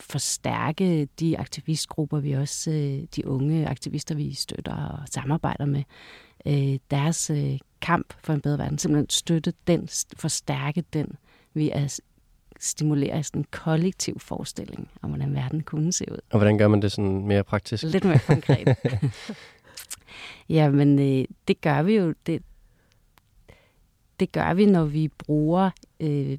forstærke de aktivistgrupper, vi også, øh, de unge aktivister, vi støtter og samarbejder med, øh, deres øh, kamp for en bedre verden. Simpelthen støtte den, st- forstærke den ved at stimulere sådan en kollektiv forestilling om, hvordan verden kunne se ud. Og hvordan gør man det sådan mere praktisk? Lidt mere konkret. Jamen, øh, det gør vi jo. Det, det gør vi, når vi bruger øh,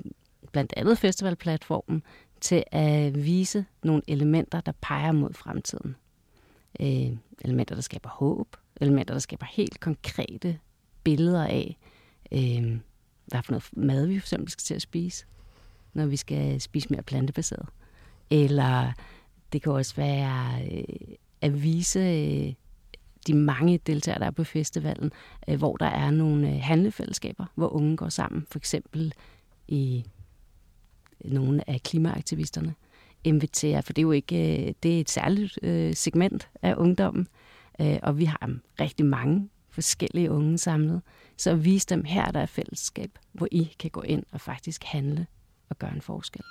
blandt andet festivalplatformen til at vise nogle elementer, der peger mod fremtiden. Øh, elementer, der skaber håb. Elementer, der skaber helt konkrete billeder af, øh, hvad for noget mad vi for eksempel skal til at spise, når vi skal spise mere plantebaseret. Eller det kan også være øh, at vise øh, de mange deltagere, der er på festivalen, øh, hvor der er nogle øh, handlefællesskaber, hvor unge går sammen, for eksempel i nogle af klimaaktivisterne, inviterer, for det er jo ikke, øh, det er et særligt øh, segment af ungdommen, øh, og vi har rigtig mange forskellige unge samlet, så vise dem, her der er fællesskab, hvor I kan gå ind og faktisk handle og gøre en forskel.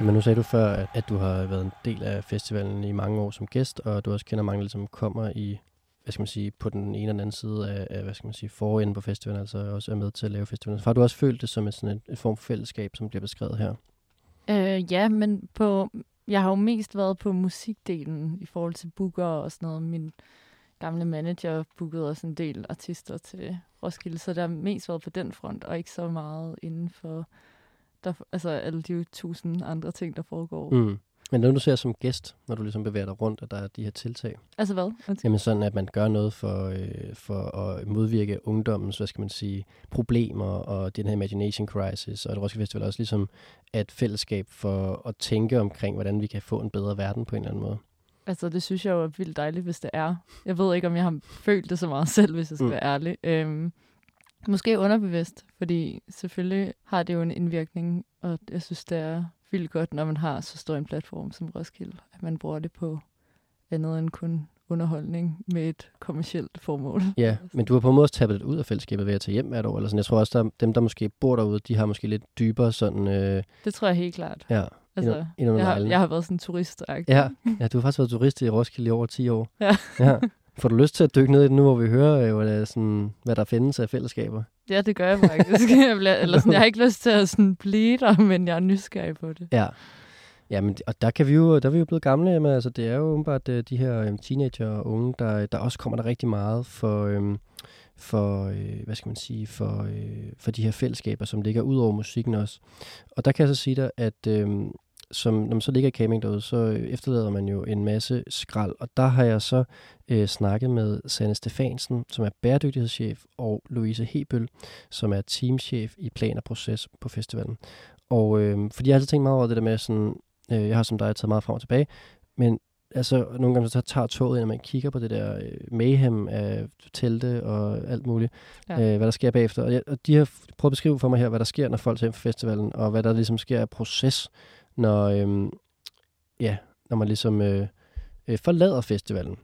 Men nu sagde du før, at, at du har været en del af festivalen i mange år som gæst, og du også kender mange, der ligesom kommer i, hvad skal man sige, på den ene eller den anden side af, af hvad skal man sige, forenden på festivalen, altså også er med til at lave festivalen. Så har du også følt det som et, sådan et, et form for fællesskab, som bliver beskrevet her? Øh, ja, men på, jeg har jo mest været på musikdelen i forhold til booker og sådan noget. Min gamle manager bookede også en del artister til Roskilde, så der har mest været på den front, og ikke så meget inden for der, altså alle de tusind andre ting, der foregår. Mm. Men når du ser som gæst, når du ligesom bevæger dig rundt, og der er de her tiltag, Altså hvad? Undskyld. Jamen sådan, at man gør noget for, øh, for at modvirke ungdommens, hvad skal man sige, problemer og den her imagination crisis, og et Roskilde Festival er også ligesom et fællesskab for at tænke omkring, hvordan vi kan få en bedre verden på en eller anden måde. Altså, det synes jeg jo er vildt dejligt, hvis det er. Jeg ved ikke, om jeg har følt det så meget selv, hvis jeg skal mm. være ærlig. Øhm, måske underbevidst, fordi selvfølgelig har det jo en indvirkning, og jeg synes, det er vildt godt, når man har så stor en platform som Roskilde, at man bruger det på andet end kun underholdning med et kommercielt formål. Ja, men du har på en måde også lidt ud af fællesskabet ved at tage hjem hvert år. Eller sådan. Jeg tror også, der, dem, der måske bor derude, de har måske lidt dybere sådan... Øh, Det tror jeg helt klart. ja, Altså, endnu, endnu jeg, har, jeg har været sådan turist Ja, ja, du har faktisk været turist i Roskilde i over 10 år. Ja. ja. Får du lyst til at dykke ned i det nu, hvor vi hører, øh, hvad, der er sådan, hvad der findes af fællesskaber? ja, det gør jeg faktisk. jeg, bliver, eller sådan, jeg har ikke lyst til at sådan blive der, men jeg er nysgerrig på det. Ja. Ja, men, og der, kan vi jo, der er vi jo blevet gamle, men altså, det er jo åbenbart øh, de her øh, teenager og unge, der, der også kommer der rigtig meget for, øh, for øh, hvad skal man sige, for, øh, for de her fællesskaber, som ligger ud over musikken også. Og der kan jeg så sige dig, at øh, som, når man så ligger i camping derude, så øh, efterlader man jo en masse skrald. Og der har jeg så øh, snakket med Sanne Stefansen, som er bæredygtighedschef, og Louise Hebøl, som er teamchef i plan og proces på festivalen. Og øh, fordi jeg har altid tænkt meget over det der med sådan, øh, jeg har som dig taget meget frem og tilbage, men altså nogle gange så tager toget ind, og man kigger på det der øh, mayhem af telte og alt muligt, Ja. øh, hvad der sker bagefter. Og, jeg, og de har prøvet at beskrive for mig her, hvad der sker, når folk tager hjem fra festivalen, og hvad der ligesom sker af proces, når, øhm, ja, når man ligesom øh, øh, forlader festivalen.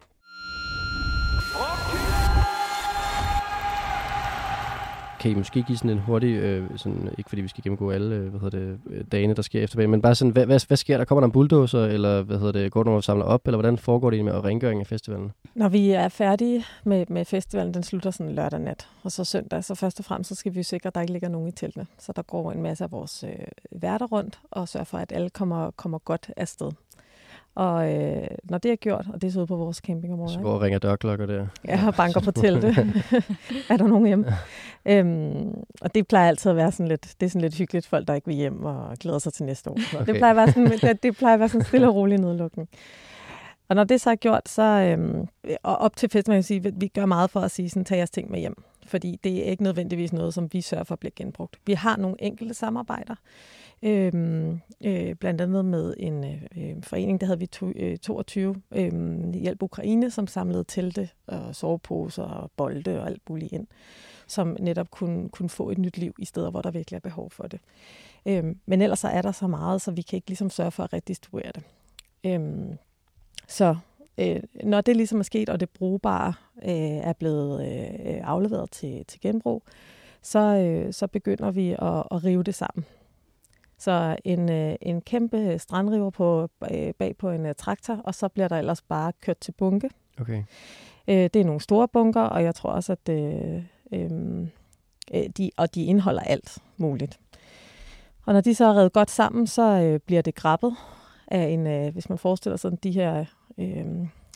Kan I måske give sådan en hurtig, øh, sådan, ikke fordi vi skal gennemgå alle øh, hvad hedder det, øh, dagene, der sker efter men bare sådan, hvad, hvad, hvad sker der? Kommer der en bulldozer, eller hvad hedder det, går der nogen og samler op, eller hvordan foregår det med rengøring af festivalen? Når vi er færdige med, med festivalen, den slutter sådan lørdag nat, og så søndag, så først og fremmest, så skal vi jo sikre, at der ikke ligger nogen i teltene. Så der går en masse af vores øh, værter rundt, og sørger for, at alle kommer, kommer godt afsted. Og øh, når det er gjort, og det er så ude på vores campingområde, Så går ringer dørklokker der. Ja, og banker på teltet. er der nogen hjemme? øhm, og det plejer altid at være sådan lidt, det er sådan lidt hyggeligt, folk der ikke vil hjem og glæder sig til næste år. Okay. Det, plejer at være sådan, det, det plejer at være sådan stille og rolig nedlukning. Og når det så er gjort, så øhm, og op til festivalen, vil jeg sige, vi gør meget for at sige, sådan, tag jeres ting med hjem. Fordi det er ikke nødvendigvis noget, som vi sørger for bliver genbrugt. Vi har nogle enkelte samarbejder, øhm, øh, blandt andet med en øh, øh forening, der havde vi to, øh, 22 øh, Hjælp Ukraine, som samlede telte og soveposer og bolde og alt muligt ind, som netop kunne, kunne få et nyt liv i steder, hvor der virkelig er behov for det. Øhm, men ellers så er der så meget, så vi kan ikke ligesom sørge for at redistribuere det. Øhm, så øh, når det ligesom er sket, og det brugbare øh, er blevet øh, afleveret til, til genbrug, så, øh, så begynder vi at, at rive det sammen. Så en, øh, en kæmpe strandriver på, øh, bag på en uh, traktor, og så bliver der ellers bare kørt til bunke. Okay. Øh, det er nogle store bunker, og jeg tror også, at øh, øh, øh, de, og de indeholder alt muligt. Og når de så er revet godt sammen, så øh, bliver det grabbet af en, øh, hvis man forestiller sig de her øh,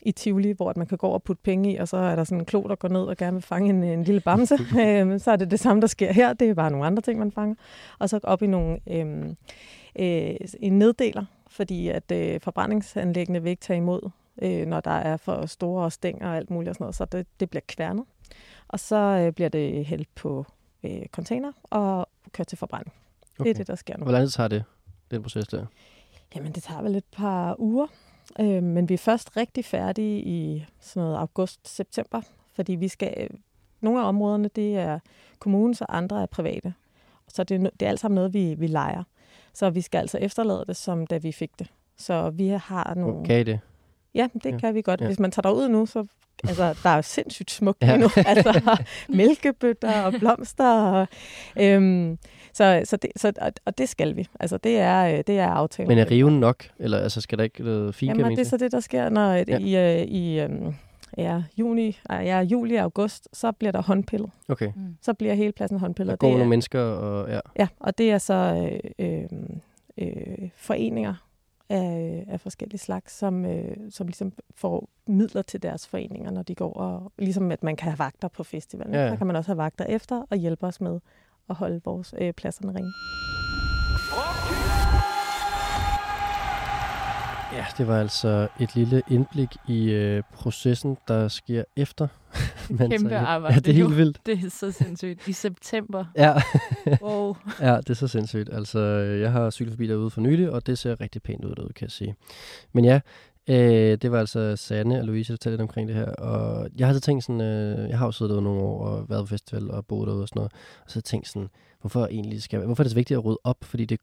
i Tivoli, hvor man kan gå og putte penge i, og så er der sådan en klo, der går ned og gerne vil fange en, en lille bamse. øh, så er det det samme, der sker her. Det er bare nogle andre ting, man fanger. Og så op i nogle, øh, øh, en neddeler, fordi at øh, forbrændingsanlæggene vil ikke tage imod, øh, når der er for store stænger og alt muligt og sådan noget. Så det, det bliver kværnet. Og så øh, bliver det hældt på øh, container og kørt til forbrænding. Okay. Det er det, der sker nu. Hvor lang tid tager det, den proces der? Jamen, det tager vel et par uger. Øh, men vi er først rigtig færdige i sådan noget august-september, fordi vi skal... Øh, nogle af områderne, det er kommunens, og andre er private. Så det, det er alt sammen noget, vi, vi leger. Så vi skal altså efterlade det, som da vi fik det. Så vi har nogle... Okay, det? Ja, det Ja. kan vi godt. Ja. Hvis man tager derud nu, så altså, der er sindssygt smukt Ja. nu. Altså, mælkebøtter og blomster. Og, øhm, så, så, det, så, og, det skal vi. Altså, det er, øh, det er aftalen. Men er riven nok? Eller altså, skal der ikke noget fint Jamen, det er så det, der sker, når Ja. ja. i, øh, i øhm, ja, juni, ja, juli og august, så bliver der håndpillet. Okay. Mm. Så bliver hele pladsen håndpillet. Der går det er- nogle mennesker, og ja. Ja, og det er så øh, øh, øh, foreninger af, af forskellige slags, som, øh, som ligesom får midler til deres foreninger, når de går og... Ligesom at man kan have vagter på festivalen. Ja. Så kan man også have vagter efter og hjælpe os med at holde vores øh, pladserne rene. Ja, det var altså et lille indblik i øh, processen, der sker efter. man Kæmpe tager arbejde. Ja, det er helt vildt. Det er så sindssygt. I september. Ja. Wow. ja, det er så sindssygt. Altså, øh, jeg har cyklet forbi derude for nylig, og det ser rigtig pænt ud derude, kan jeg sige. Men ja, øh, det var altså Sanne og Louise, der fortalte lidt omkring det her. Og jeg har så tænkt sådan, øh, jeg har jo siddet derude nogle år og været på festival og boet derude og sådan noget. Og så har jeg tænkt sådan, hvorfor egentlig skal, hvorfor er det så vigtigt at rydde op? Fordi det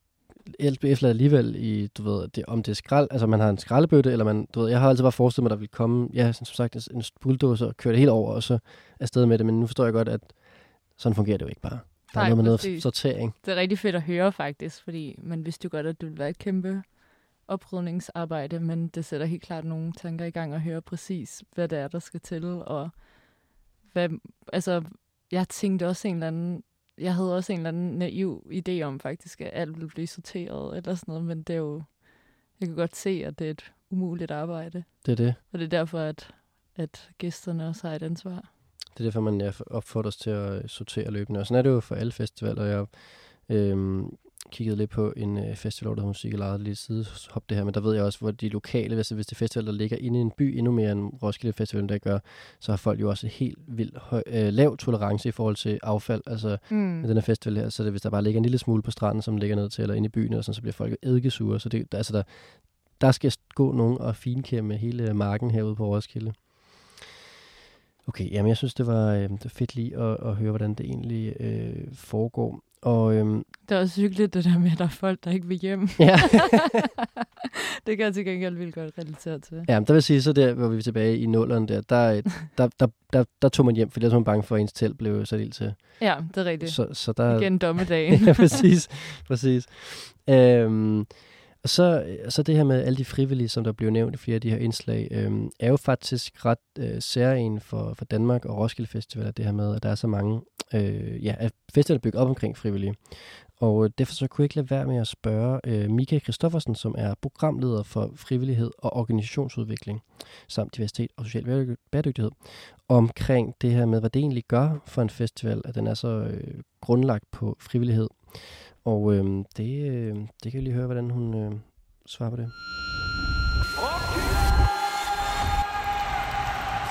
efterladt alligevel i, du ved, det, om det er skrald, altså man har en skraldebøtte, eller man, du ved, jeg har altid bare forestillet mig, at der ville komme, ja, som sagt, en, bulldozer og køre det helt over, og så afsted med det, men nu forstår jeg godt, at sådan fungerer det jo ikke bare. Der er Nej, noget med noget sortering. Det er rigtig fedt at høre faktisk, fordi man vidste jo godt, at det ville være et kæmpe oprydningsarbejde, men det sætter helt klart nogle tanker i gang at høre præcis, hvad det er, der skal til, og hvad, altså, jeg tænkte også en eller anden, jeg havde også en eller anden naiv idé om faktisk, at alt ville blive sorteret eller sådan noget, men det er jo, jeg kan godt se, at det er et umuligt arbejde. Det er det. Og det er derfor, at, at gæsterne også har et ansvar. Det er derfor, man ja, opfordres til at sortere løbende. Og sådan er det jo for alle festivaler. Jeg øhm, kiggede lidt på en øh, festival, der hedder Musik og Lejet lige side hop det her, men der ved jeg også, hvor de lokale, hvis, hvis det festival, der ligger inde i en by endnu mere end Roskilde Festival, der gør, så har folk jo også helt vildt høj, øh, lav tolerance i forhold til affald. Altså Mm. med den her festival her, så det, hvis der bare ligger en lille smule på stranden, som ligger ned til, eller inde i byen, eller sådan, så bliver folk eddikesure. Så det, der, altså der, der skal gå nogen og finkæmme hele marken herude på Roskilde. Okay, jamen jeg synes, det var, øh, det fedt lige at, at høre, hvordan det egentlig øh, foregår. Og øhm, Det er også hyggeligt, det der med, at der er folk, der ikke vil hjem. Ja. det kan jeg til gengæld vildt godt relatere til. ja, men der vil sige, så der, hvor vi er tilbage i nullerne der, der, der, der, der, der tog man hjem, fordi der var man bange for, at ens telt blev sat ild til. Ja, det er rigtigt. Så, så der, Igen dommedagen. ja, præcis. præcis. Øhm, og så, så det her med alle de frivillige, som der blev nævnt i flere af de her indslag, øh, er jo faktisk ret øh, særlig for, for Danmark og Roskilde Festival, at det her med, at der er så mange, øh, ja, at festivalen er bygget op omkring frivillige. Og øh, derfor så kunne jeg ikke lade være med at spørge øh, Mika Kristoffersen, som er programleder for frivillighed og organisationsudvikling, samt diversitet og social bæredygtighed- bæredygtighed, omkring det her med, hvad det egentlig gør for en festival, at den er så øh, grundlagt på frivillighed. Og øh, det, øh, det kan vi lige høre, hvordan hun øh, svarer på det.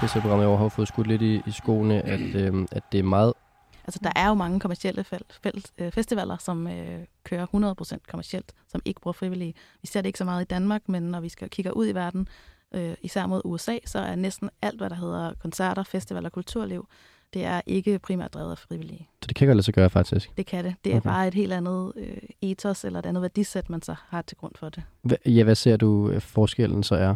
Festivalprogrammet i år har fået skudt lidt i, i skoene, at, øh, at det er meget Altså, der er jo mange kommercielle øh, festivaler, som øh, kører 100% kommercielt, som ikke bruger frivillige. Vi ser det ikke så meget i Danmark, men når vi skal kigge ud i verden, øh, især mod USA, så er næsten alt, hvad der hedder koncerter, festivaler og kulturliv, det er ikke primært drevet af frivillige. Så det kan godt lade sig gøre, faktisk. Det kan det. Det er Okay. bare et helt andet øh, ethos eller et andet værdisæt, man så har til grund for det. Hva, ja, hvad ser du øh, forskellen så er?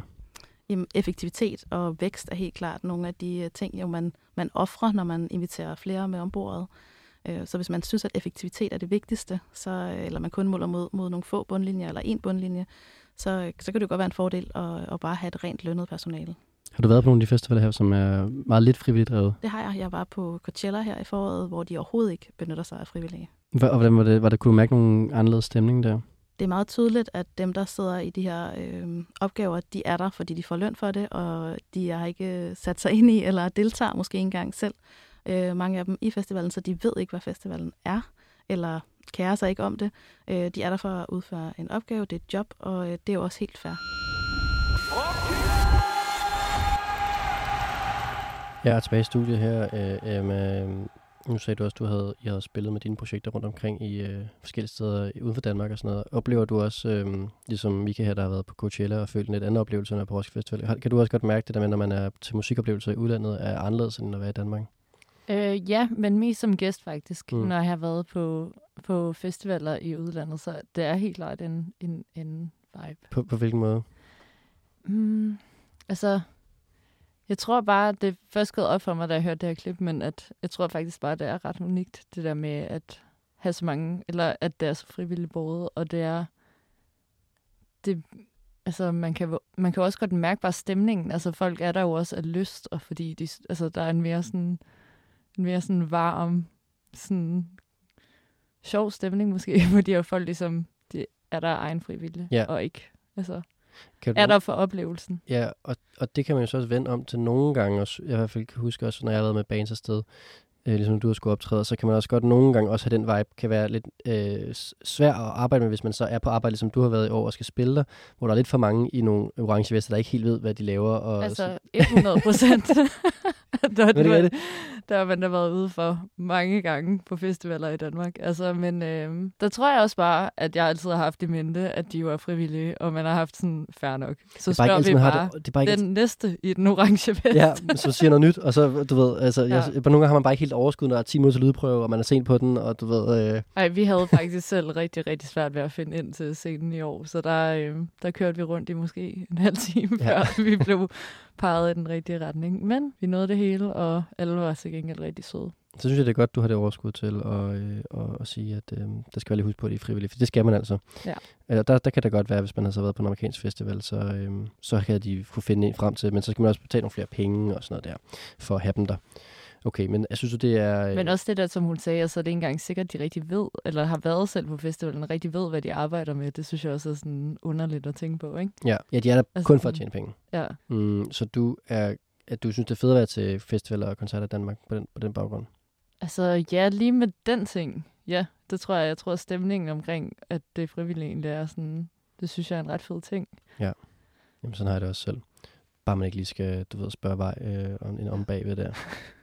Jamen, effektivitet og vækst er helt klart nogle af de øh, ting, jo man, man offrer, når man inviterer flere med ombordet. Øh, Så hvis man synes, at effektivitet er det vigtigste, så, eller man kun måler mod, mod nogle få bundlinjer eller en bundlinje, så, så kan det godt være en fordel at, at bare have et rent lønnet personale. Har du været på nogle af de festivaler her, som er meget lidt frivilligt drevet? Det har jeg. Jeg var på Coachella her i foråret, hvor de overhovedet ikke benytter sig af frivillige. Hva- Og hvordan var det? Var det kunne du mærke nogen anderledes stemning der? Det er meget tydeligt, at dem, der sidder i de her øh, opgaver, de er der, fordi de får løn for det, og de har ikke sat sig ind i eller deltager måske ikke engang selv. Øh, mange af dem i festivalen, så de ved ikke, hvad festivalen er, eller kærer sig ikke om det. Øh, de er der for at udføre en opgave, det er et job, og øh, det er jo også helt fair. Jeg er tilbage i studiet her øh, øh, med, nu sagde du også, at du havde, I havde spillet med dine projekter rundt omkring i øh, forskellige steder uden for Danmark og sådan noget. Oplever du også, øh, ligesom Mika her, der har været på Coachella og følt en lidt anden oplevelse end på Roskilde Festival, kan du også godt mærke det der med, når man er til musikoplevelser i udlandet, er anderledes end at være i Danmark? Øh, ja, men mest som gæst faktisk, mm. når jeg har været på, på festivaler i udlandet. Så det er helt klart en, en, en vibe. På, på hvilken måde? Mm, altså, jeg tror bare, det først gået op for mig, da jeg hørte det her klip, men at jeg tror faktisk bare, det er ret unikt, det der med at have så mange, eller at det er så frivilligt båret, og det er, det, altså man kan, man kan også godt mærke bare stemningen, altså folk er der jo også af lyst, og fordi de, altså der er en mere sådan, en mere sådan varm, sådan sjov stemning måske, fordi folk ligesom, de er der egen frivillige, Ja. og ikke, altså, Kan du- er der for oplevelsen. Ja, og, og det kan man jo så også vende om til nogle gange. Også, jeg i hvert fald kan huske også, når jeg har været med bands afsted, øh, ligesom du har skulle optræde, så kan man også godt nogle gange også have den vibe, kan være lidt øh, svær at arbejde med, hvis man så er på arbejde, ligesom du har været i år og skal spille der, hvor der er lidt for mange i nogle orange vester, der ikke helt ved, hvad de laver. Og Altså 100 procent. der, Men det der, det. der har man da været ude for mange gange på festivaler i Danmark. Altså, men øh, der tror jeg også bare, at jeg altid har haft i mente, at de var frivillige, og man har haft sådan, fair nok. Så er spørger altid, vi bare det- det er bare den næste i den orange vest. Ja, så siger noget nyt, og så, du ved, altså, ja. Jeg, nogle gange har man bare ikke helt overskud, når der er 10 minutter til lydprøve, og man er sent på den, og du ved... Øh, Ej, vi havde faktisk selv rigtig, rigtig svært ved at finde ind til scenen i år, så der, øh, der kørte vi rundt i måske en halv time, Ja. før vi blev peget i den rigtige retning. Men vi nåede det hele, og alle var til gengæld rigtig søde. så synes jeg, det er godt, du har det overskud til at, øh, at, at sige, at øh, der skal være lige huske på, at det er frivilligt, for det skal man altså. Ja. Eller der, der kan det godt være, hvis man har så været på en amerikansk festival, så, øh, så kan de kunne finde en frem til, men så skal man også betale nogle flere penge og sådan noget der, for at have dem der. Okay, men jeg synes, det er... Øh, Men også det der, som hun sagde, så er det ikke engang sikkert, at de rigtig ved, eller har været selv på festivalen, rigtig ved, hvad de arbejder med. Det synes jeg også er sådan underligt at tænke på, ikke? Ja, ja de er der Altså kun for at tjene penge. Ja. Mm, så du er at du synes, det er fedt at være til festivaler og koncerter i Danmark på den, på den baggrund? Altså, ja, lige med den ting. Ja, det tror jeg. Jeg tror, at stemningen omkring, at det er frivilligt egentlig er sådan, det synes jeg er en ret fed ting. Ja. Jamen, sådan har jeg det også selv. Bare man ikke lige skal, du ved, spørge vej øh, om, en om bagved der.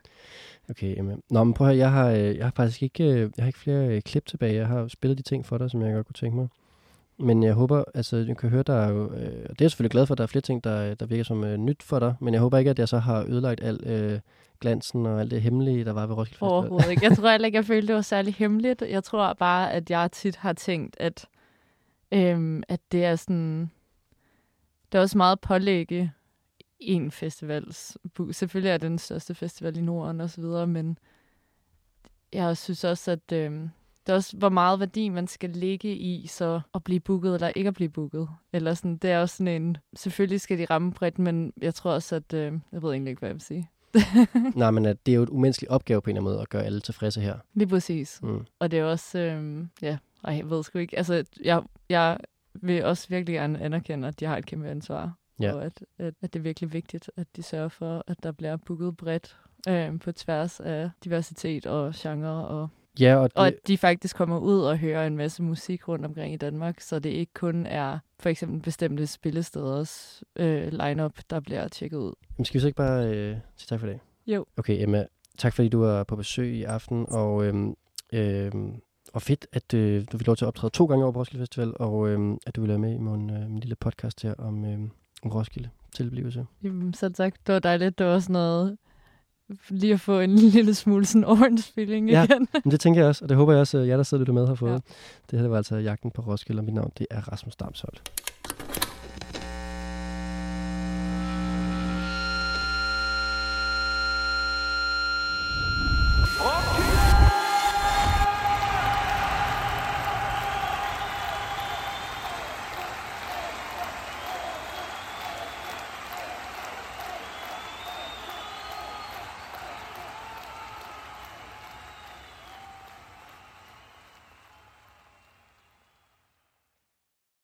Okay, jamen. Nå, men prøv at høre, jeg har, øh, jeg har faktisk ikke, øh, jeg har ikke flere øh, klip tilbage. Jeg har spillet de ting for dig, som jeg godt kunne tænke mig. Men jeg håber, altså du kan høre, der er jo, øh, det er jeg selvfølgelig glad for, at der er flere ting, der, der virker som øh, nyt for dig, men jeg håber ikke, at jeg så har ødelagt al øh, glansen og alt det hemmelige, der var ved Roskilde Festival. Overhovedet ikke. Jeg tror heller ikke, jeg følte, det var særlig hemmeligt. Jeg tror bare, at jeg tit har tænkt, at, øhm, at det er sådan... Det er også meget pålægge en festivals... Selvfølgelig er det den største festival i Norden og så videre, men jeg synes også, at øhm, det er også, hvor meget værdi man skal lægge i så at blive booket eller ikke at blive booket. Eller sådan, det er også sådan en... Selvfølgelig skal de ramme bredt, men jeg tror også, at... Øh, jeg ved egentlig ikke, hvad jeg vil sige. Nej, men at det er jo et umenneskeligt opgave på en eller anden måde at gøre alle tilfredse her. Lige præcis. Mm. Og det er også, øhm, ja, ej, jeg ved sgu ikke. Altså, jeg, jeg vil også virkelig gerne anerkende, at de har et kæmpe ansvar. Ja. Og at, at, at det er virkelig vigtigt, at de sørger for, at der bliver booket bredt øhm, på tværs af diversitet og genre. Og, Ja, og det, og at de faktisk kommer ud og hører en masse musik rundt omkring i Danmark, så det ikke kun er for eksempel bestemte spillesteders øh, line-up, der bliver tjekket ud. Jamen, skal vi så ikke bare øh, sige tak for i dag? Jo. Okay, Emma, tak fordi du var på besøg i aften, og, øhm, øhm, og fedt, at øh, du fik lov til at optræde to gange over på Roskilde Festival, og øhm, at du ville være med i min, øh, min lille podcast her om, øhm, om Roskilde tilblivelse. Jamen, så tak. Det var dejligt. Det var også noget lige at få en lille smule sådan orange feeling Ja, igen. men det tænker jeg også, og det håber jeg også, at jer, der sidder lytter med, har fået. Ja. Det her var altså Jagten på Roskilde, og mit navn det er Rasmus Damsholdt.